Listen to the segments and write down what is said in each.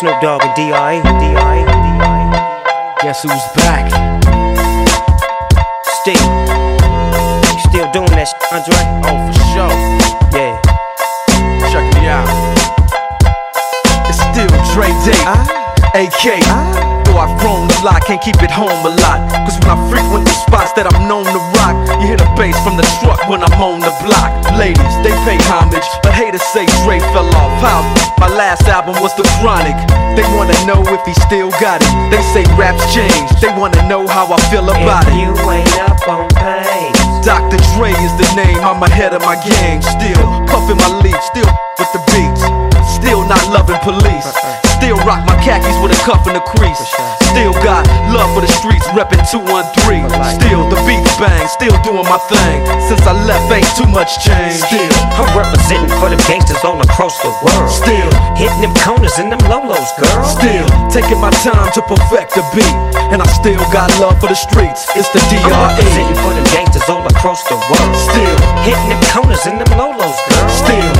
Snoop Dogg and D.I. Guess who's back? Still, still doing that shit, Andre? Oh, for sure. Yeah. Check me out. It's still Dre Day, AK. Ah. Ah. Though I've grown a lot, can't keep it home a lot. Cause when I frequent the spots that I'm known to rock, you hear the bass from the truck when I'm on the block. Ladies, they pay homage, but haters say Dre fell off. How? My last album was The Chronic. They wanna know if he still got it. They say raps change, they wanna know how I feel about If it. you ain't up on pace, Dr. Dre is the name, I'm ahead of my gang. Still puffin' my leaf, still with the beats. Still not loving police. Uh-uh. Still rock my khakis with a cuff and a crease. Still got love for the streets, reppin' 213. Still the beats bang, still doing my thing. Since I left, ain't too much change. Still, I'm representing for the gangsters all across the world. still, Hitting them corners and them lolos, girl. still taking my time to perfect the beat. And I still got love for the streets. It's the I'm DRE. representing for them gangsters all across the world. Still. Hitting them corners and them lolos, girl. Still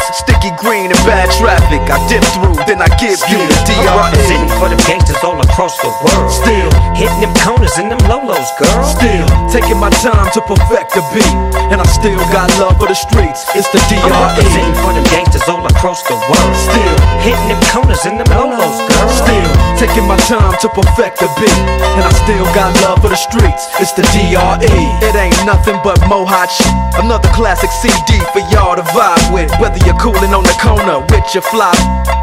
green and bad traffic. I dip through, then I give you the I'm DRE. representing for them gangsters all across the world. Still, Hitting them corners and them lolos, girl. still taking my time to perfect the beat, and I still got love for the streets. It's the I'm DRE. representing for them gangsters all across the world. Still. Hitting them corners and them lolos, girl. Taking my time to perfect the beat, and I still got love for the streets. It's the DRE. It ain't nothing but mohawk shit. Another classic CD for y'all to vibe with. Whether you're cooling on the corner with your fly,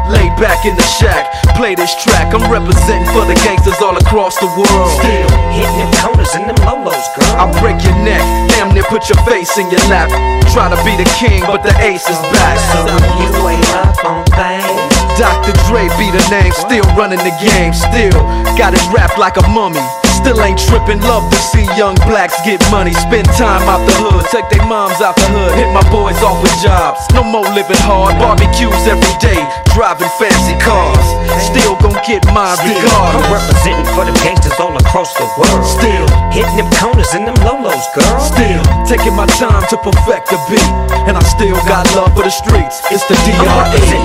lay back in the shack, play this track. I'm representing for the gangsters all across the world. Still, Hitting them corners and them lolos, girl. I'll break your neck, damn near put your face in your lap. Try to be the king, but the ace is back. So you ain't up on things. Dr. Dre be the name, still running the game, still got it wrapped like a mummy. Still ain't tripping, love to see young blacks get money. Spend time out the hood, take their moms out the hood, hit my boys off with jobs. No more living hard, barbecues every day, driving fancy cars. Still gon' get my regard. I'm representing for them gangsters all across the world. Still, Hitting them corners and them lolos, girl. still taking my time to perfect the beat, and I still got love for the streets. It's the I'm DRE.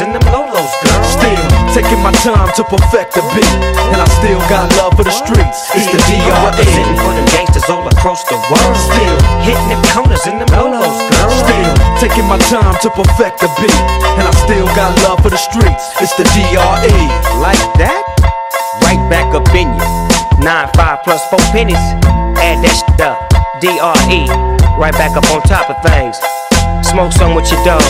And them lolos, girl. Still taking my time to perfect the beat, and I still got love for the streets. It's the I'm representing for them gangsters all across the world. Still, Hitting them corners and them lolos, girl. still taking my time to perfect the beat, and I still got love for the streets. It's the DRE. Like that? Right back up in you. Nine, five plus four pennies. Add that shit up. DRE. Right back up on top of things. Smoke some with your dog.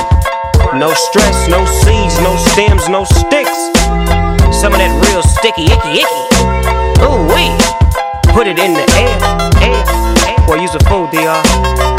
No stress, no seeds, no stems, no sticks. Some of that real sticky, icky, icky. Ooh, wee. Put it in the air, air, air. Boy, use a fool, DR.